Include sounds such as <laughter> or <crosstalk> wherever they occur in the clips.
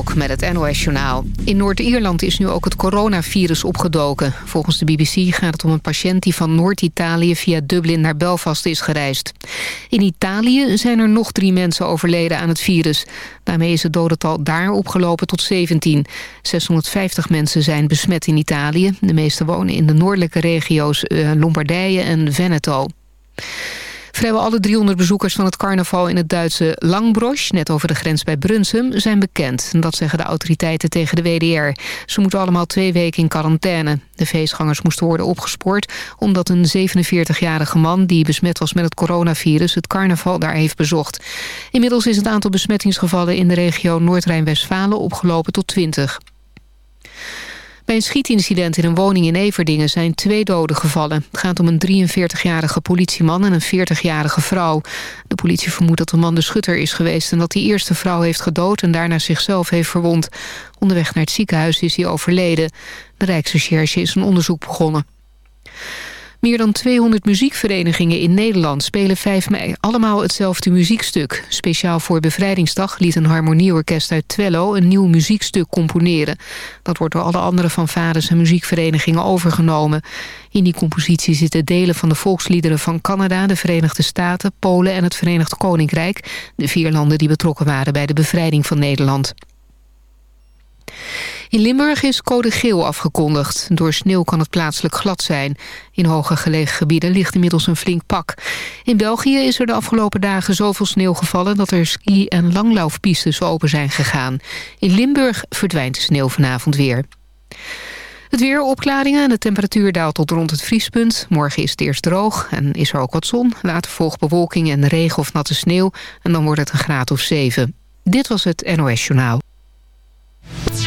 Met het NOS-journaal. In Noord-Ierland is nu ook het coronavirus opgedoken. Volgens de BBC gaat het om een patiënt die van Noord-Italië via Dublin naar Belfast is gereisd. In Italië zijn er nog drie mensen overleden aan het virus. Daarmee is het dodental daar opgelopen tot 17. 650 mensen zijn besmet in Italië. De meeste wonen in de noordelijke regio's eh, Lombardije en Veneto. Vrijwel alle 300 bezoekers van het carnaval in het Duitse Langbrosch... net over de grens bij Brunsum, zijn bekend. Dat zeggen de autoriteiten tegen de WDR. Ze moeten allemaal twee weken in quarantaine. De feestgangers moesten worden opgespoord... omdat een 47-jarige man die besmet was met het coronavirus... het carnaval daar heeft bezocht. Inmiddels is het aantal besmettingsgevallen in de regio Noord-Rijn-Westfalen opgelopen tot 20. Bij een schietincident in een woning in Everdingen zijn twee doden gevallen. Het gaat om een 43-jarige politieman en een 40-jarige vrouw. De politie vermoedt dat de man de schutter is geweest... en dat die eerste vrouw heeft gedood en daarna zichzelf heeft verwond. Onderweg naar het ziekenhuis is hij overleden. De Rijksrecherche is een onderzoek begonnen. Meer dan 200 muziekverenigingen in Nederland spelen 5 mei allemaal hetzelfde muziekstuk. Speciaal voor Bevrijdingsdag liet een harmonieorkest uit Twello een nieuw muziekstuk componeren. Dat wordt door alle andere fanfares en muziekverenigingen overgenomen. In die compositie zitten delen van de volksliederen van Canada, de Verenigde Staten, Polen en het Verenigd Koninkrijk. De vier landen die betrokken waren bij de bevrijding van Nederland. In Limburg is code geel afgekondigd. Door sneeuw kan het plaatselijk glad zijn. In hoger gelegen gebieden ligt inmiddels een flink pak. In België is er de afgelopen dagen zoveel sneeuw gevallen... dat er ski- en langlaufpistes open zijn gegaan. In Limburg verdwijnt de sneeuw vanavond weer. Het weer opklaringen en de temperatuur daalt tot rond het vriespunt. Morgen is het eerst droog en is er ook wat zon. Later volgt bewolking en regen of natte sneeuw. En dan wordt het een graad of 7. Dit was het NOS Journaal.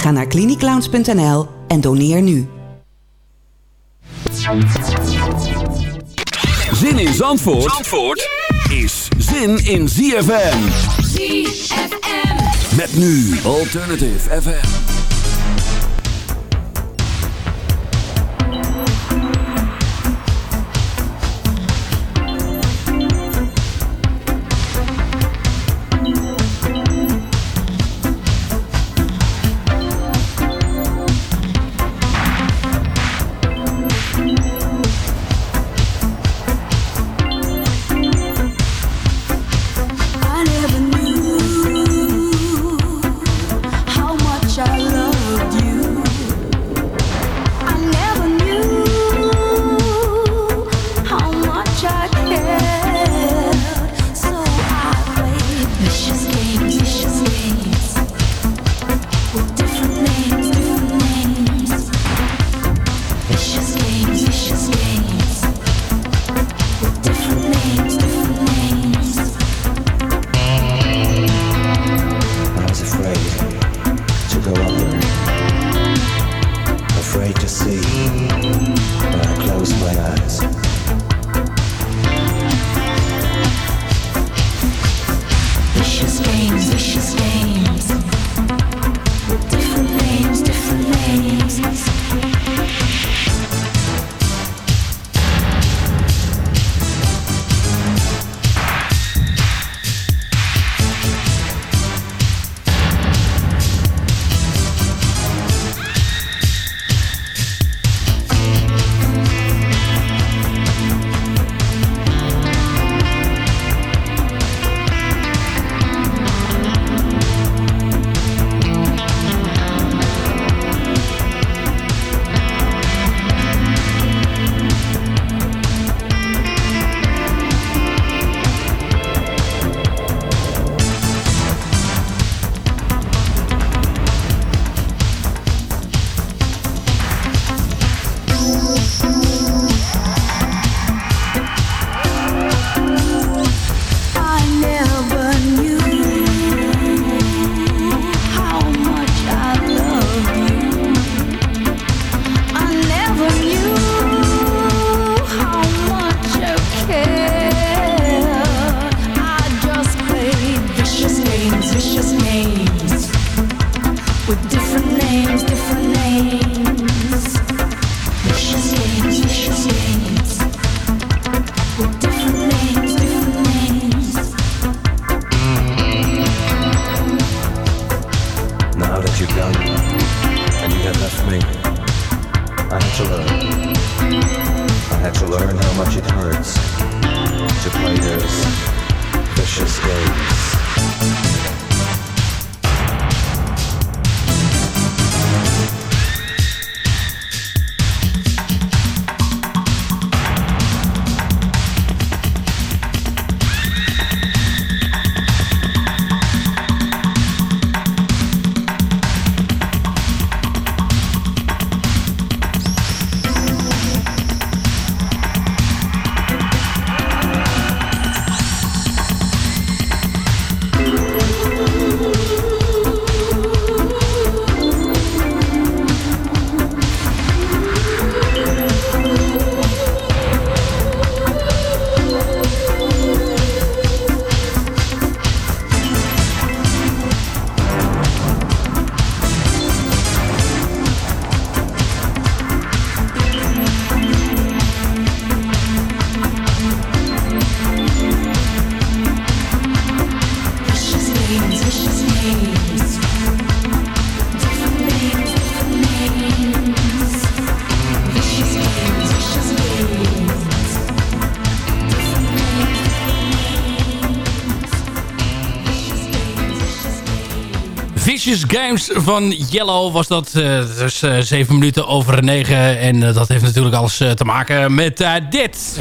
Ga naar cliniclounge.nl en doneer nu. Zin in Zandvoort, Zandvoort is zin in ZFM. ZFM. Met nu Alternative FM. afraid to see, but I close my eyes. to play those vicious games. Van Yellow was dat. Uh, dus uh, minuten over negen. En uh, dat heeft natuurlijk alles te maken met dit.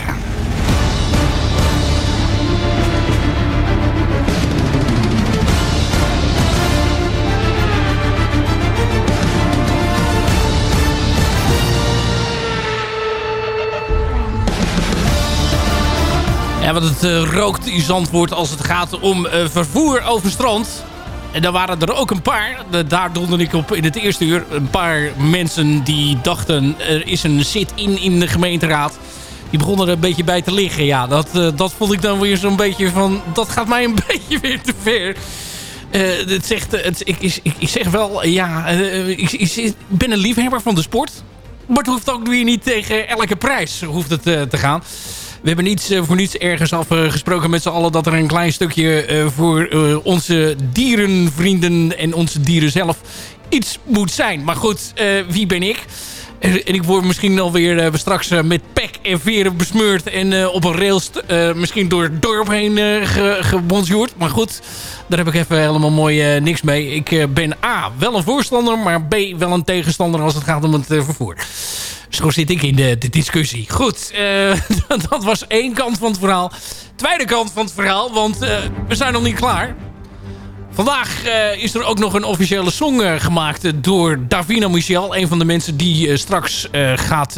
Ja, want het rookt in Zandvoort als het gaat om vervoer over strand. En daar waren er ook een paar, daar doelde ik op in het eerste uur... een paar mensen die dachten, er is een zit-in in de gemeenteraad. Die begonnen er een beetje bij te liggen. Ja, dat, uh, dat vond ik dan weer zo'n beetje van... dat gaat mij een <laughs> beetje weer te ver. Uh, het zegt, het, ik, ik, zeg wel, ja, ik, ik, ben een liefhebber van de sport. Maar het hoeft ook weer niet tegen elke prijs hoeft het, te gaan. We hebben niets voor niets ergens afgesproken met z'n allen... dat er een klein stukje uh, voor uh, onze dierenvrienden en onze dieren zelf iets moet zijn. Maar goed, wie ben ik? En ik word misschien alweer uh, straks uh, met pek en veren besmeurd... en uh, op een rails misschien door het dorp heen gebonjourd. Maar goed, daar heb ik even helemaal mooi niks mee. Ik ben A, wel een voorstander, maar B, wel een tegenstander... als het gaat om het vervoer. Zo zit ik in de, de discussie. Goed, uh, <laughs> dat was één kant van het verhaal. Tweede kant van het verhaal, want uh, we zijn nog niet klaar. Vandaag uh, is er ook nog een officiële song gemaakt door Davina Michel. Een van de mensen die straks gaat...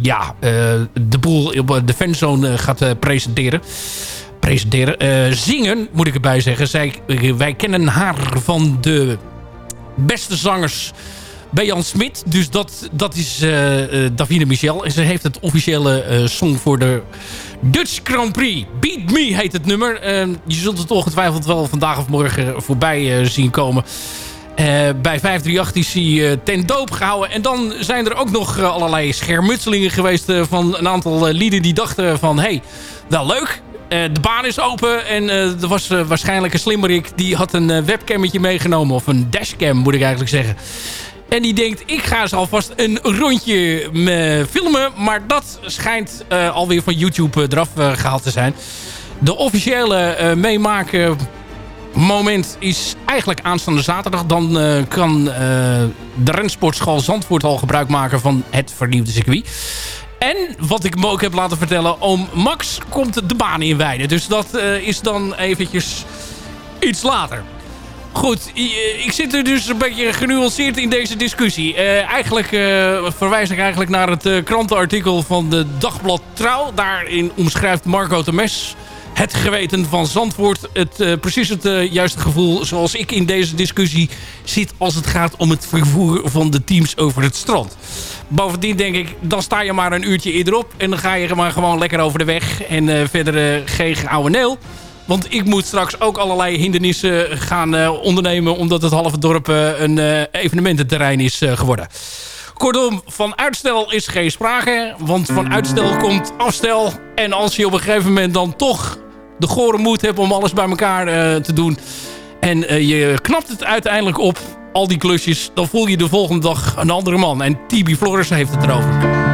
ja, de boel op de fanzone gaat presenteren. Presenteren. zingen, moet ik erbij zeggen. Zij, wij kennen haar van de beste zangers bij Jan Smit. Dus dat, dat is uh, Michel. En ze heeft het officiële uh, song voor de Dutch Grand Prix. Beat Me heet het nummer. je zult het ongetwijfeld wel vandaag of morgen voorbij zien komen. bij 538 is hij ten doop gehouden. En dan zijn er ook nog allerlei schermutselingen geweest... van een aantal lieden die dachten van... hey, wel leuk, de baan is open en uh, er was waarschijnlijk een slimmerik... die had een webcammetje meegenomen. Of een dashcam moet ik eigenlijk zeggen. En die denkt, ik ga eens alvast een rondje filmen. Maar dat schijnt uh, alweer van YouTube uh, eraf uh, gehaald te zijn. De officiële meemaken moment is eigenlijk aanstaande zaterdag. Dan kan de rensportschool Zandvoort al gebruik maken van het vernieuwde circuit. En wat ik me ook heb laten vertellen, oom Max komt de baan inwijden. Dus dat is dan eventjes iets later. Goed, eh, ik zit er dus een beetje genuanceerd in deze discussie. Uh, eigenlijk uh, verwijs ik eigenlijk naar het krantenartikel van de Dagblad Trouw. Daarin omschrijft Marco Temes het geweten van Zandvoort. Het, precies het juiste gevoel zoals ik in deze discussie zit... als het gaat om het vervoer van de teams over het strand. Bovendien denk ik, dan sta je maar een uurtje eerder op... en dan ga je maar gewoon lekker over de weg. En verder geen oude neel. Want ik moet straks ook allerlei hindernissen gaan ondernemen... omdat het halve dorp een evenemententerrein is geworden. Kortom, van uitstel is geen sprake. Want van uitstel komt afstel. En als je op een gegeven moment dan toch de gore moed hebt om alles bij elkaar te doen... en je knapt het uiteindelijk op al die klusjes... dan voel je de volgende dag een andere man. En Tibi Flores heeft het erover.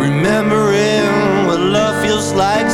remembering what love feels like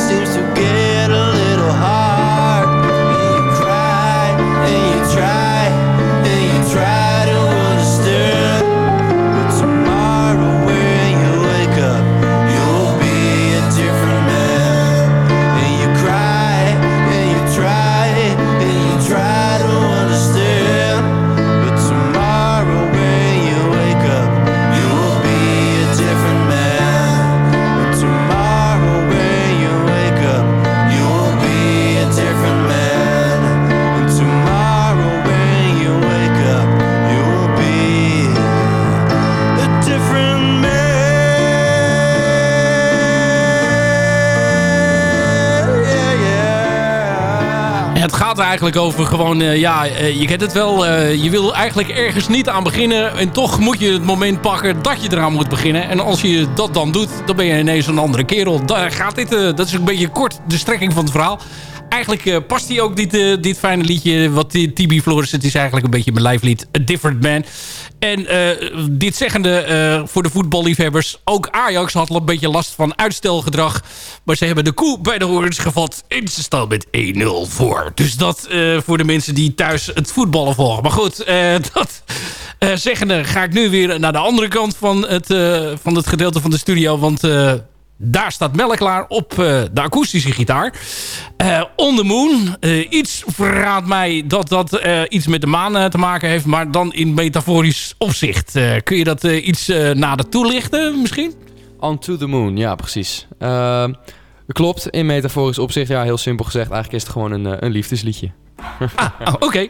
eigenlijk over gewoon... Uh, ja, uh, je kent het wel. Uh, je wil eigenlijk ergens niet aan beginnen. En toch moet je het moment pakken dat je eraan moet beginnen. En als je dat dan doet, dan ben je ineens een andere kerel. Daar gaat dit, dat is een beetje kort de strekking van het verhaal. Eigenlijk past hij ook dit, dit fijne liedje. Wat Tibi Flores, het is eigenlijk een beetje mijn lijflied. A Different Man. En uh, dit zeggende uh, voor de voetballiefhebbers... ook Ajax had een beetje last van uitstelgedrag. Maar ze hebben de koe bij de horens gevat... en ze staan met 1-0 voor. Dus dat uh, voor de mensen die thuis het voetballen volgen. Maar goed, <laughs> dat zeggende ga ik nu weer naar de andere kant van het, van het gedeelte van de studio. Want daar staat Melle klaar op uh, de akoestische gitaar. Uh, On the Moon. Uh, iets verraadt mij dat dat iets met de maan te maken heeft. Maar dan in metaforisch opzicht. kun je dat iets nader toelichten misschien? On to the Moon, ja precies. klopt, in metaforisch opzicht. Ja, heel simpel gezegd. Eigenlijk is het gewoon een, een liefdesliedje. ah, oh, oké.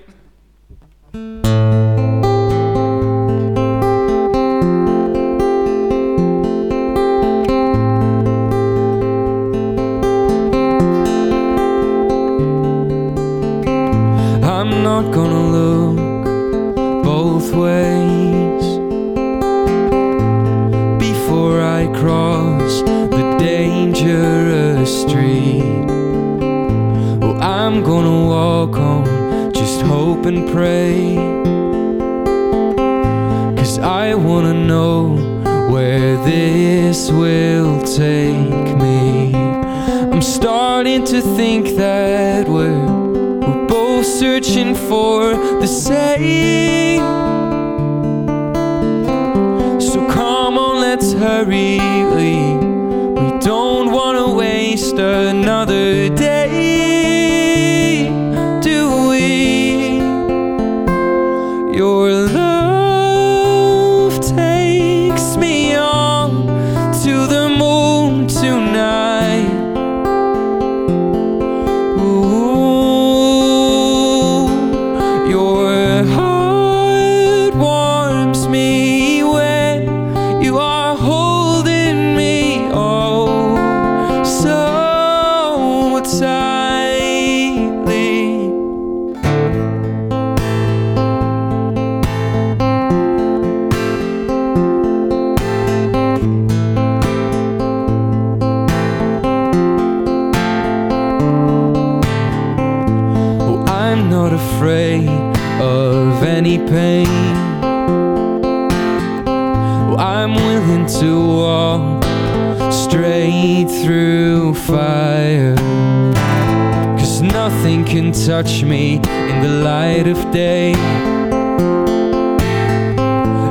For the same. Walk straight through fire. Cause nothing can touch me in the light of day.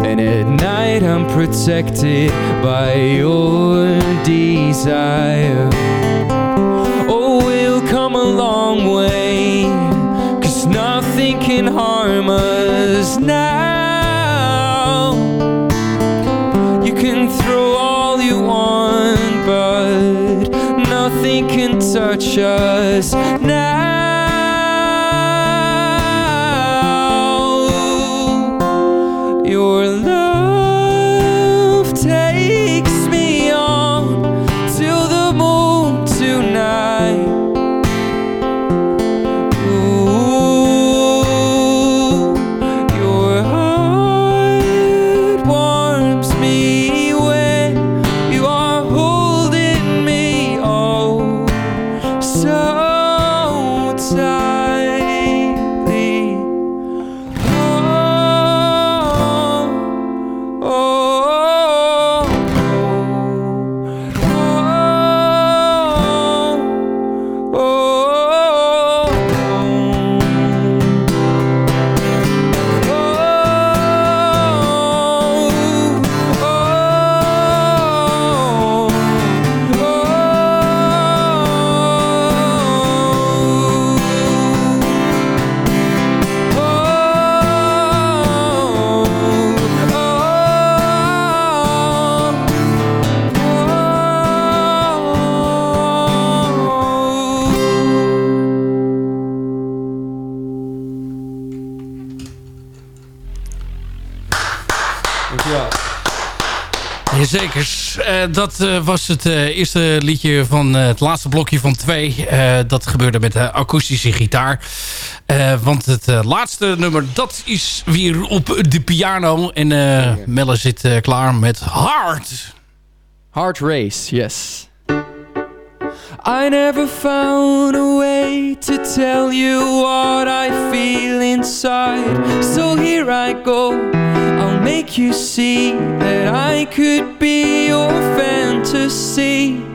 And at night I'm protected by your desire. Oh, we'll come a long way. Cause nothing can harm us now. Just now Jazeker. Eh dat eh, was het eh, eerste liedje van het laatste blokje van twee. Dat gebeurde met de akoestische gitaar. Want het laatste nummer, dat is weer op de piano. En Melle zit klaar met Hard. Heart Race, yes. I never found a way to tell you what I feel inside. So here I go. I'll make you see that I could be your fantasy.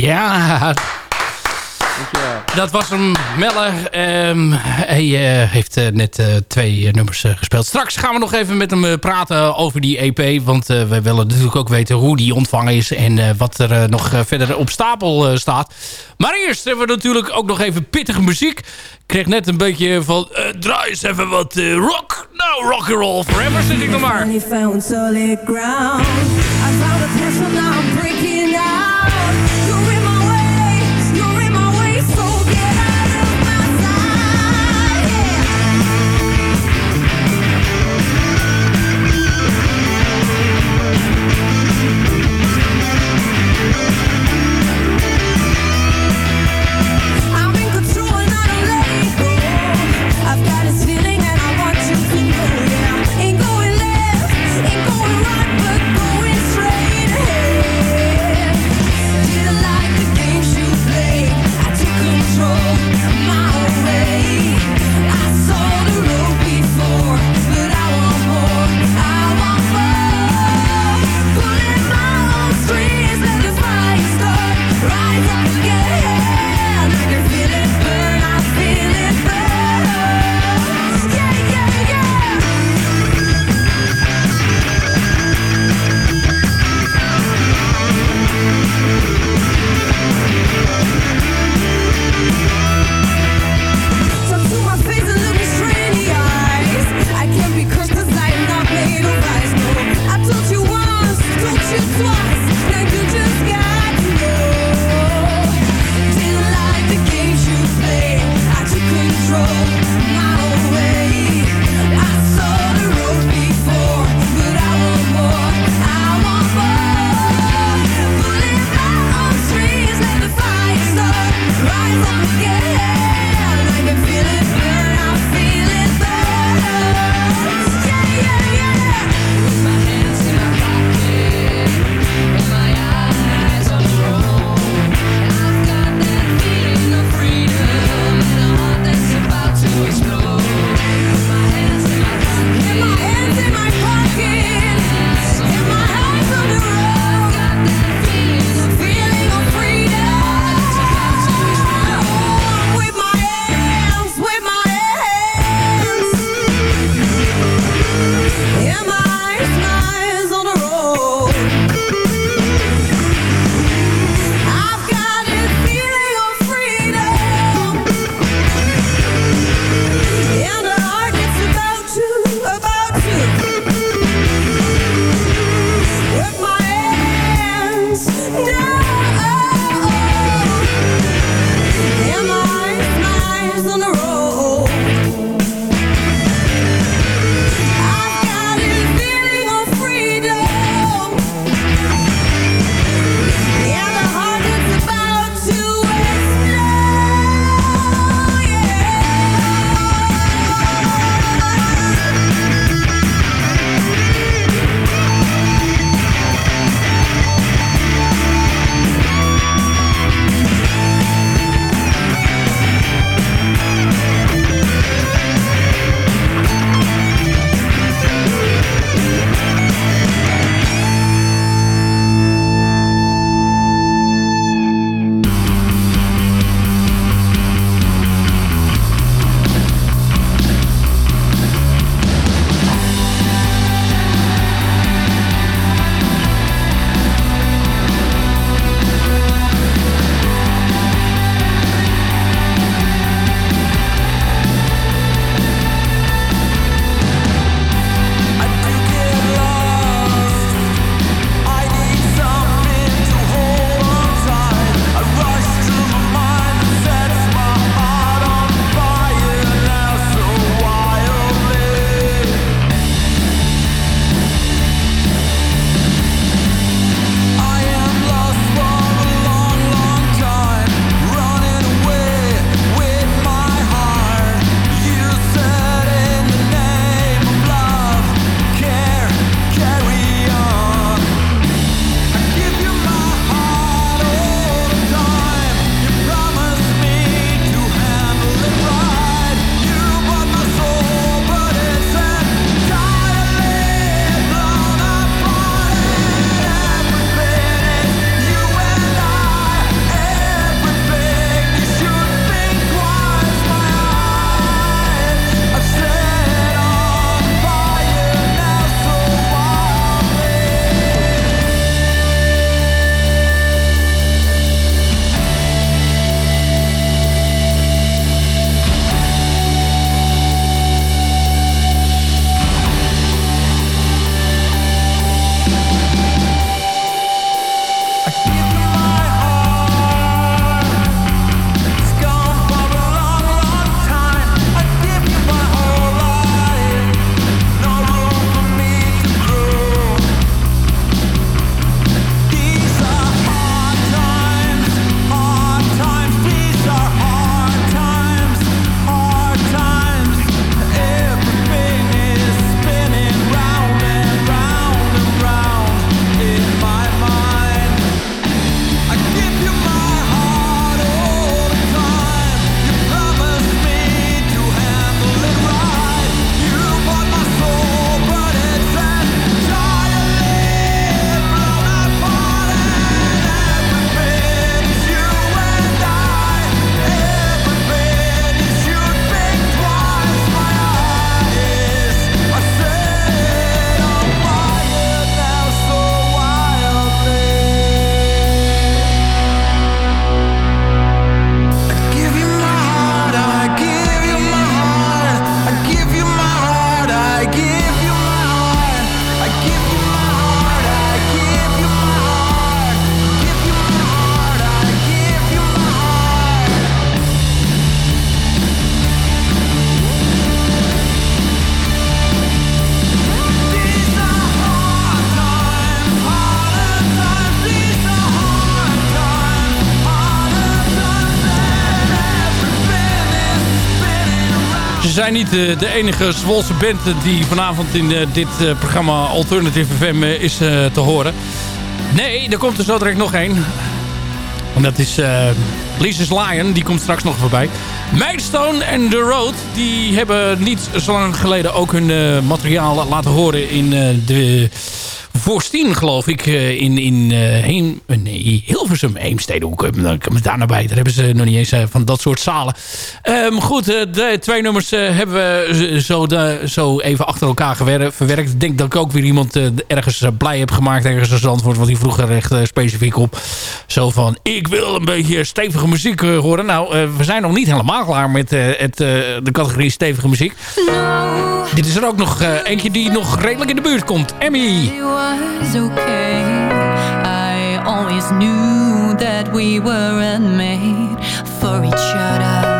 Ja. Dat was hem, Meller. Ehm, hij eh, heeft eh, net eh, twee nummers gespeeld. Straks gaan we nog even met hem praten over die EP. Want we willen natuurlijk ook weten hoe die ontvangen is... en wat er nog verder op stapel staat. Maar eerst hebben we natuurlijk ook nog even pittige muziek. Ik kreeg net een beetje van... draai eens even wat rock. Nou, rock and roll forever zit ik nog maar. Zijn niet eh, de enige Zwolse band die vanavond in eh, dit eh, programma Alternative FM is te horen. Nee, er komt er zo direct nog één. En dat is Lisa's Lion, die komt straks nog voorbij. Milestone en The Road, die hebben niet zo lang geleden ook hun materiaal laten horen in de Voorstien, geloof ik, eh, in, in eh, Heem, eh, nee, Hilversum, Heemstede. Hoe ik daar nou bij? Daar hebben ze nog niet eens van dat soort zalen. Ehm, goed, de twee nummers hebben we zo, de, zo even achter elkaar verwerkt. Ik denk dat ik ook weer iemand ergens blij heb gemaakt. Ergens als antwoord, want die vroeg er echt specifiek op. Zo van, ik wil een beetje stevige muziek horen. Nou, we zijn nog niet helemaal klaar met het, de categorie stevige muziek. Dit is er ook nog eentje die nog redelijk in de buurt komt. Emmy. Was okay. I always knew that we weren't made for each other.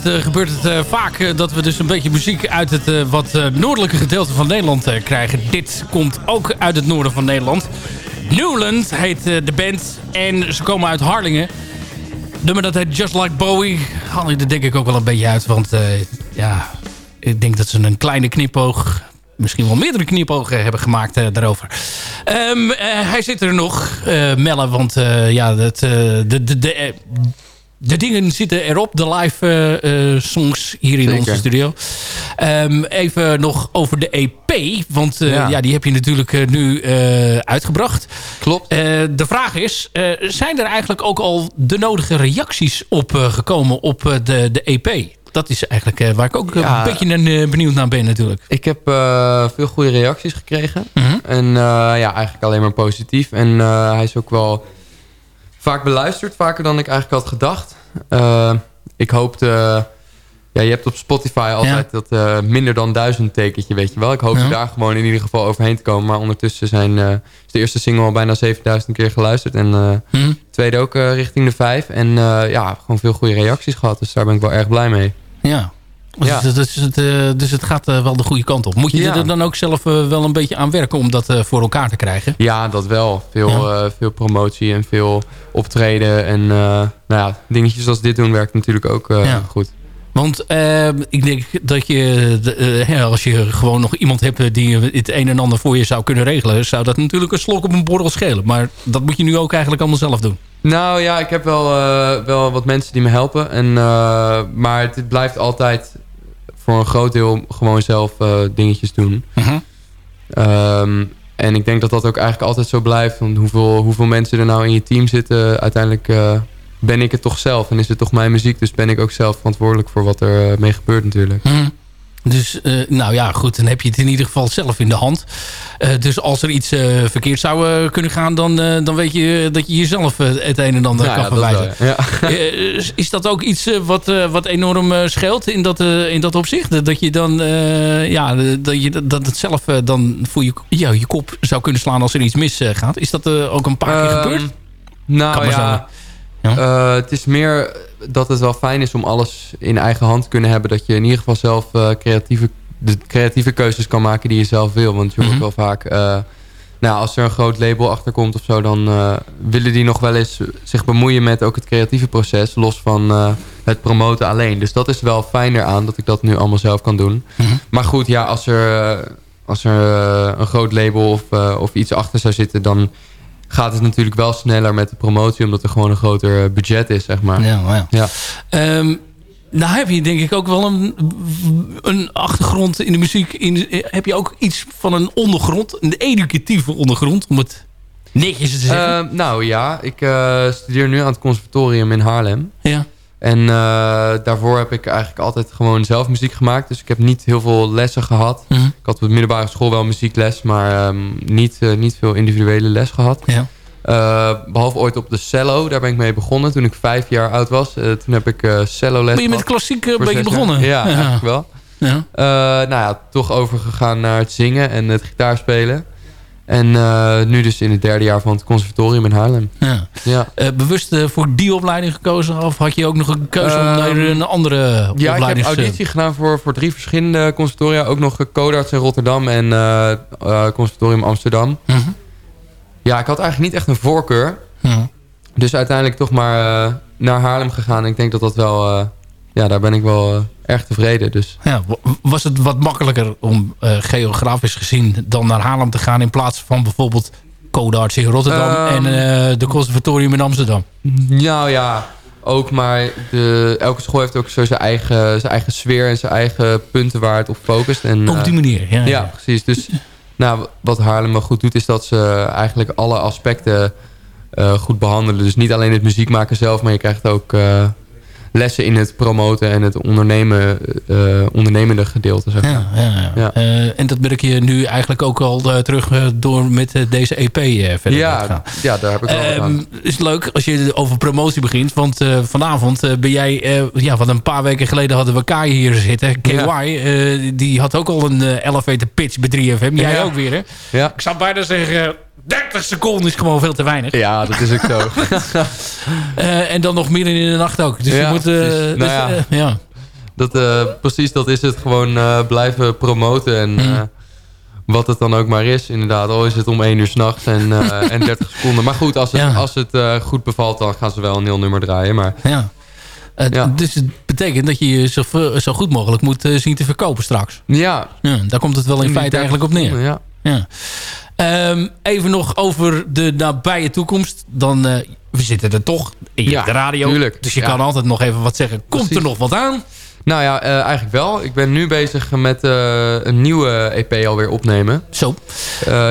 Eh, gebeurt het eh, vaak eh, dat we dus een beetje muziek uit het wat noordelijke gedeelte van Nederland krijgen. Dit komt ook uit het noorden van Nederland. Newland heet de band en ze komen uit Harlingen. Nummer dat heet Just Like Bowie. Haal je er denk ik ook wel een beetje uit, want ja, ik denk dat ze een kleine knipoog misschien wel meerdere knipogen hebben gemaakt daarover. Ehm, eh, hij zit er nog, eh Melle, want ja, dat, de, de, de, de dingen zitten erop, de live eh, eh, songs hier in Zeker. onze studio. Ehm, even nog over de EP, want eh, ja. Ja. die heb je natuurlijk nu uitgebracht. Klopt. De vraag is, zijn er eigenlijk ook al de nodige reacties op gekomen op de, de EP? Dat is eigenlijk waar ik ook Ja. een beetje benieuwd naar ben natuurlijk. Ik heb veel goede reacties gekregen. Mhm. En ja, eigenlijk alleen maar positief. En hij is ook wel vaak beluisterd. Vaker dan ik eigenlijk had gedacht. Eh, ik hoopte... ja, je hebt op Spotify altijd dat eh, minder dan duizend tekentje, weet je wel. Ik hoopte Ja. daar gewoon in ieder geval overheen te komen. Maar ondertussen zijn, eh, is de eerste single al bijna 7000 keer geluisterd. En de tweede ook richting de vijf. En ja, gewoon veel goede reacties gehad. Dus daar ben ik wel erg blij mee. Ja. Dus, Ja. het- dus, het, eh, dus het gaat eh, wel de goede kant op. Moet je Ja. er dan ook zelf eh, wel een beetje aan werken om dat voor elkaar te krijgen? Ja, dat wel. Veel, veel promotie en veel optreden. En eh, nou ja, dingetjes als dit doen werkt natuurlijk ook Ja. goed. Want eh, ik denk dat je, hè, als je gewoon nog iemand hebt die het een en ander voor je zou kunnen regelen, zou dat natuurlijk een slok op een borrel schelen. Maar dat moet je nu ook eigenlijk allemaal zelf doen. Nou ja, ik heb wel, wel wat mensen die me helpen. En, maar het blijft altijd voor een groot deel gewoon zelf eh, dingetjes doen. Ehm, en ik denk dat dat ook eigenlijk altijd zo blijft. Want hoeveel, hoeveel mensen er nou in je team zitten, uiteindelijk eh, ben ik het toch zelf. En is het toch mijn muziek, dus ben ik ook zelf verantwoordelijk voor wat er eh, mee gebeurt natuurlijk. Hm. Dus, eh, nou ja, goed, dan heb je het in ieder geval zelf in de hand. Eh, dus als er iets eh, verkeerd zou kunnen gaan, dan, dan weet je dat je jezelf het een en ander Nou kan ja, verwijten. ja. Is- dat ook iets wat, wat enorm scheelt in dat, in dat opzicht? Dat je dan, ja, dat, je, dat het zelf dan voor je, ja, je kop zou kunnen slaan als er iets misgaat. Is dat ook een paar keer Ehm, gebeurd? Nou Kan ja, het is meer dat het wel fijn is om alles in eigen hand te kunnen hebben. Dat je in ieder geval zelf eh, creatieve, de creatieve keuzes kan maken die je zelf wil. Want je hoort Mhm. wel vaak, eh, nou, als er een groot label achter komt of zo... dan eh, willen die nog wel eens zich bemoeien met ook het creatieve proces... los van het promoten alleen. Dus dat is wel fijner aan dat ik dat nu allemaal zelf kan doen. Maar goed, ja, als er, als er een groot label of, of iets achter zou zitten... dan gaat het natuurlijk wel sneller met de promotie... omdat er gewoon een groter eh, budget is, zeg maar. Ja, maar ja. Ja. Ehm, nou heb je denk ik ook wel een, een achtergrond in de muziek. In, heb je ook iets van een ondergrond, een educatieve ondergrond, om het netjes te zeggen? Eh, nou ja, ik eh, studeer nu aan het conservatorium in Haarlem. ja. En eh, daarvoor heb ik eigenlijk altijd gewoon zelf muziek gemaakt. Dus ik heb niet heel veel lessen gehad. Mhm. Ik had op de middelbare school wel muziekles, maar ehm, niet, eh, niet veel individuele les gehad. ja. Eh, behalve ooit op de cello, daar ben ik mee begonnen toen ik vijf jaar oud was. Toen heb ik cello les Ben je met klassiek een voor beetje zes jaar. begonnen? Ja, eigenlijk wel. Ja. Nou ja, toch overgegaan naar het zingen en het gitaarspelen. En eh, nu dus in het derde jaar van het conservatorium in Haarlem. Ja. Ja. Eh, bewust eh, voor die opleiding gekozen? Of had je ook nog een keuze om Ehm, naar een andere Ja, ik heb opleiding auditie gedaan voor, voor drie verschillende conservatoria. Ook nog Codarts in Rotterdam en Conservatorium Amsterdam. Mhm. Ja, ik had eigenlijk niet echt een voorkeur. Dus uiteindelijk toch maar naar Haarlem gegaan. Ik denk dat dat wel... ja, daar ben ik wel erg tevreden. Dus Ja, wa- was het wat makkelijker om eh, geografisch gezien dan naar Haarlem te gaan... in plaats van bijvoorbeeld Codarts in Rotterdam Ehm. en eh, de conservatorium in Amsterdam? nou ja, ook maar de, elke school heeft ook zo zijn eigen, zijn eigen sfeer en zijn eigen punten waar het op focust. En, Op die eh, manier, ja. Ja, precies. Dus nou, wat Haarlem goed doet... is dat ze eigenlijk alle aspecten goed behandelen. Dus niet alleen het muziek maken zelf... maar je krijgt ook lessen in het promoten... en het ondernemen, eh, ondernemende gedeelte. Zeg maar. Ja, ja, ja. Eh, en dat merk je nu eigenlijk ook al eh, terug eh, door met eh, deze EP eh, verder te Ja, gaan. ja, daar heb ik wel Ehm, gedaan. is leuk als je over promotie begint. Want eh, vanavond eh, ben jij... eh, ja, wat een paar weken geleden hadden we Kai hier zitten. KY, Ja. eh, die had ook al een eh, elevator pitch bij 3FM. Jij ook weer, hè? Ja. Ik zou bijna zeggen... 30 seconden is gewoon veel te weinig. ja, dat is ook zo. <laughs> Eh, en dan nog midden in de nacht ook. Dus Ja, je moet... eh, precies. Nou dus, ja. eh, ja. dat, precies, dat is het. Gewoon blijven promoten. En Mhm. wat het dan ook maar is. Inderdaad, al is het om 1 uur s'nachts en, en <laughs> 30 seconden. Maar goed, als het, Ja. als het goed bevalt... dan gaan ze wel een heel nummer draaien. Maar ja. Ja. Dus het betekent dat je je zo, zo goed mogelijk moet zien te verkopen straks. ja, Ja, daar komt het wel in feite 30 eigenlijk op neer. Ja. Ja. Ehm, even nog over de nabije toekomst. Dan, eh, we zitten er toch. Ja, hebt de radio. tuurlijk. Dus je Ja. kan altijd nog even wat zeggen. Komt Precies. er nog wat aan? Nou ja, eh, eigenlijk wel. Ik ben nu bezig met eh, een nieuwe EP alweer opnemen. Zo.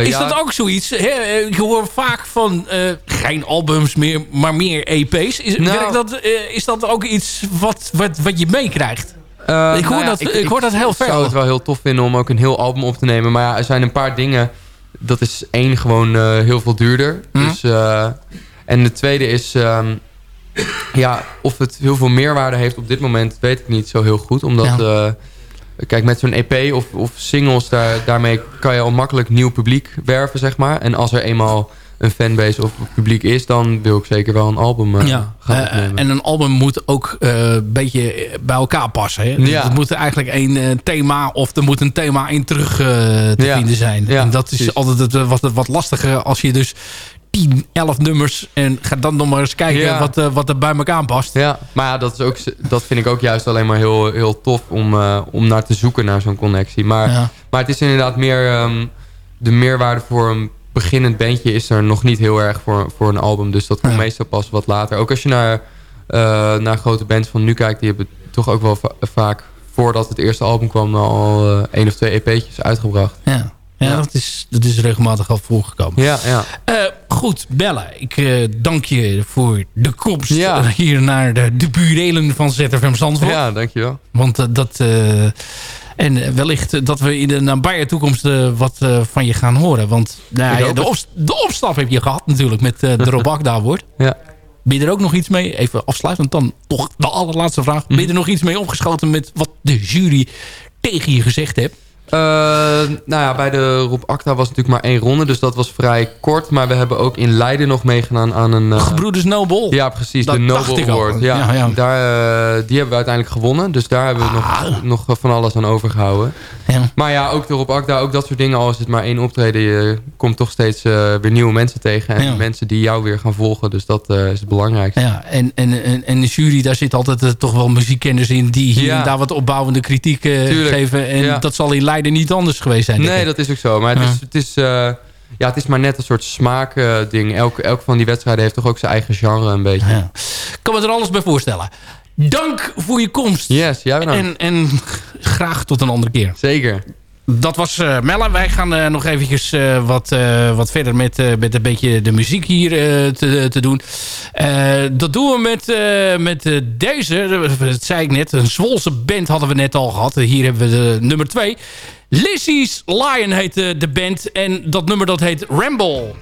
Is ja, dat ook zoiets? Hè? Ik hoor vaak van geen albums meer, maar meer EP's. Is, Nou- dat, is dat ook iets wat, wat, wat je meekrijgt? ik hoor nou ja, dat- ik hoor dat heel Ik zou het wel heel tof vinden om ook een heel album op te nemen. Maar ja, er zijn een paar dingen. Dat is één gewoon eh, heel veel duurder. Mhm. Dus, eh, en de tweede is... ehm, ja, of het heel veel meerwaarde heeft op dit moment... weet ik niet zo heel goed. Omdat... eh, Kijk, met zo'n EP of, of singles, daar, daarmee kan je al makkelijk nieuw publiek werven, zeg maar. En als er eenmaal een fanbase of publiek is, dan wil ik zeker wel een album eh, Ja, gaan eh, opnemen. en een album moet ook eh, een beetje bij elkaar passen. Hè? Ja. Het moet eigenlijk een eh, thema of er moet een thema in terug te Ja. vinden zijn. Ja, en dat is precies. altijd het, wat, wat lastiger als je dus 10, 11 nummers en ga dan nog maar eens kijken Ja. wat, eh, wat er bij elkaar past. Ja, maar ja, dat, is ook, dat vind ik ook juist alleen maar heel, heel tof om, om naar te zoeken naar zo'n connectie. Maar, Ja. maar het is inderdaad meer... ehm, de meerwaarde voor een beginnend bandje is er nog niet heel erg voor, voor een album. Dus dat komt Ja. meestal pas wat later. Ook als je naar, eh, naar grote bands van nu kijkt... die hebben toch ook wel va- vaak voordat het eerste album kwam... al eh, één of twee EP'tjes uitgebracht. Ja, ja, Ja. Dat, is, dat is regelmatig al voorgekomen. Ja, ja. Eh, goed, Bella, ik dank je voor de komst Ja. hier naar de, de burelen van ZFM Zandvoort. ja, dankjewel. Want dat... en eh, wellicht eh, dat we in de nabije toekomst eh, wat van je gaan horen. Want nou, ja, de, de opstap heb je gehad natuurlijk met de Robak <laughs> daar wordt. Ja. Ben je er ook nog iets mee? Even afsluitend dan toch de allerlaatste vraag. Ben je er nog iets mee opgeschoten met wat de jury tegen je gezegd heeft? Eh, nou ja, bij de Rob Acta was natuurlijk maar één ronde. Dus dat was vrij kort. Maar we hebben ook in Leiden nog meegedaan aan een... eh, Gebroeders Nobel. ja, precies. Dat de Nobel. Award. Ja, Ja, ja. Daar, eh, die hebben we uiteindelijk gewonnen. Dus daar hebben we nog, nog van alles aan overgehouden. Ja. Maar ja, ook de Rob Akda, ook dat soort dingen. Al is het maar één optreden. Je komt toch steeds weer nieuwe mensen tegen. En mensen die jou weer gaan volgen. Dus dat is het belangrijkste. Ja, en, en, en, en de jury, daar zit altijd toch wel muziekkenners in... die hier en daar wat opbouwende kritiek geven. En dat zal in Leiden niet anders geweest zijn. Nee, dat is ook zo. Maar het, is, het, is, eh, ja, het is maar net een soort smaakding. elk, elk van die wedstrijden heeft toch ook zijn eigen genre een beetje. Ja. Ik kan me er alles bij voorstellen. Dank voor je komst. Yes, jij bedankt. En, en graag tot een andere keer. Zeker. Dat was eh Melle. Wij gaan eh, nog eventjes eh, wat, wat verder met, met een beetje de muziek hier te, te doen. Dat doen we met, met deze. Dat zei ik net. Een Zwolse band hadden we net al gehad. Hier hebben we de nummer 2. Lizzie's Lion heet de band. En dat nummer dat heet Ramble.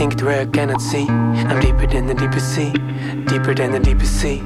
Sink to where I cannot see. I'm deeper than the deepest sea, deeper than the deepest sea.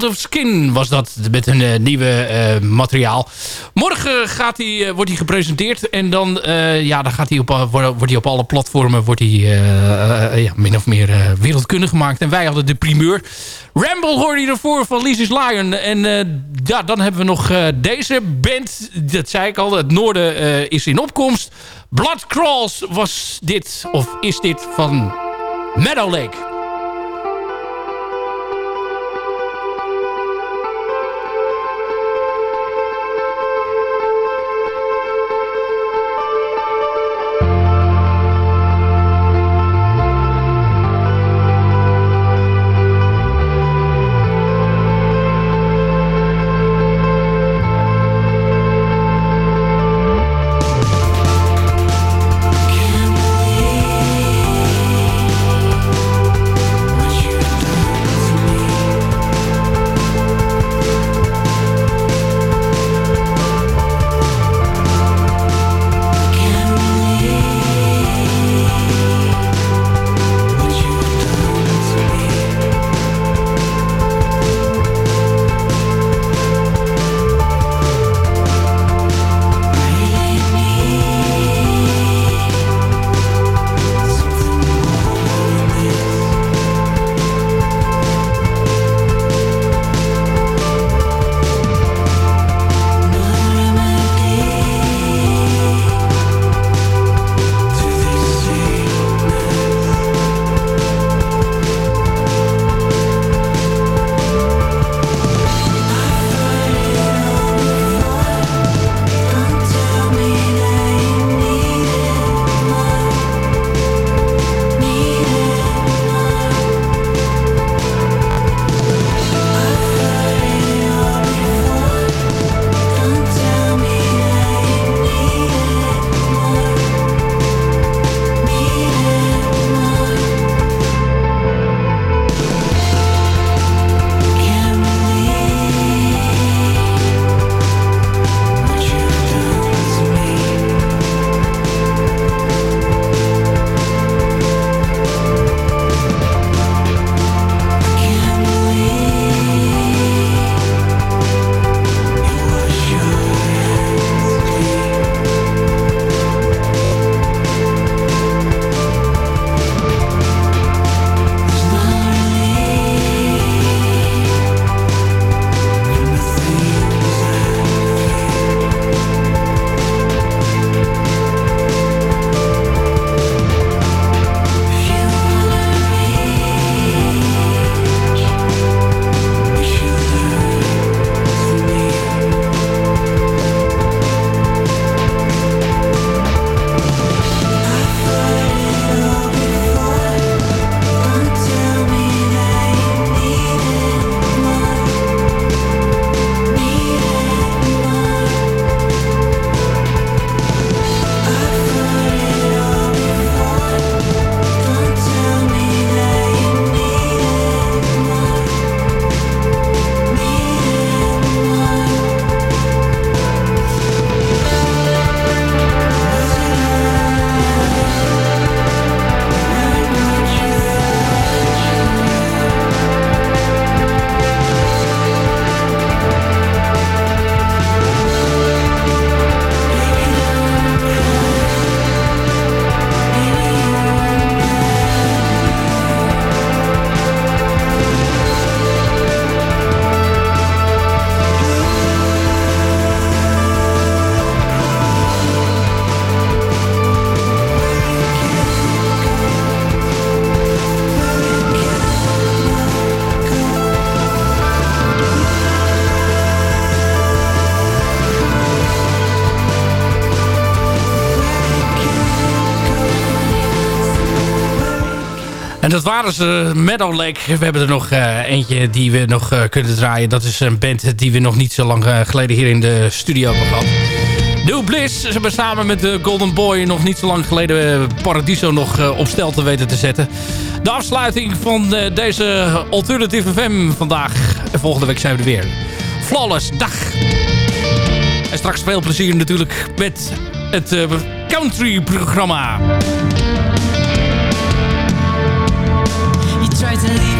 Out of Skin was dat met een eh, nieuwe eh, materiaal. Morgen gaat eh, wordt hij gepresenteerd. En dan, ja, dan gaat hij op, wordt hij op alle platformen wordt hij, ja, min of meer wereldkundig gemaakt. En wij hadden de primeur. Ramble hoorde je ervoor van Lisa's Lion. En ja, dan hebben we nog deze band. Dat zei ik al. Het noorden is in opkomst. Blood Crawls was dit, of is dit, van Meadow Lake. En dat waren ze, Meadow Lake. We hebben er nog eh, eentje die we nog eh, kunnen draaien. Dat is een band die we nog niet zo lang eh, geleden hier in de studio hebben gehad. New Bliss. Ze hebben samen met de Golden Boy nog niet zo lang geleden Paradiso nog op stel te weten te zetten. De afsluiting van deze Alternative FM vandaag. En volgende week zijn we er weer. Flawless, dag! En straks veel plezier natuurlijk met het eh, country-programma. Tried to leave